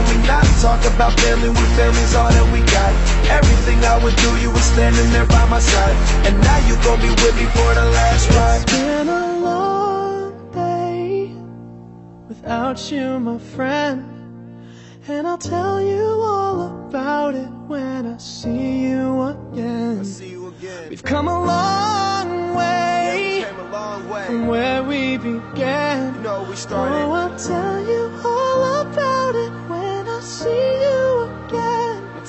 Can we not talk about family when family's all that we got? Everything I would do, you were standing there by my side. And now you gon' be with me for the last ride. It's been a long day without you, my friend. And I'll tell you all about it when I see you again. See you again. We've come a long way came a long way. from where we began. You know we Oh. I'll tell you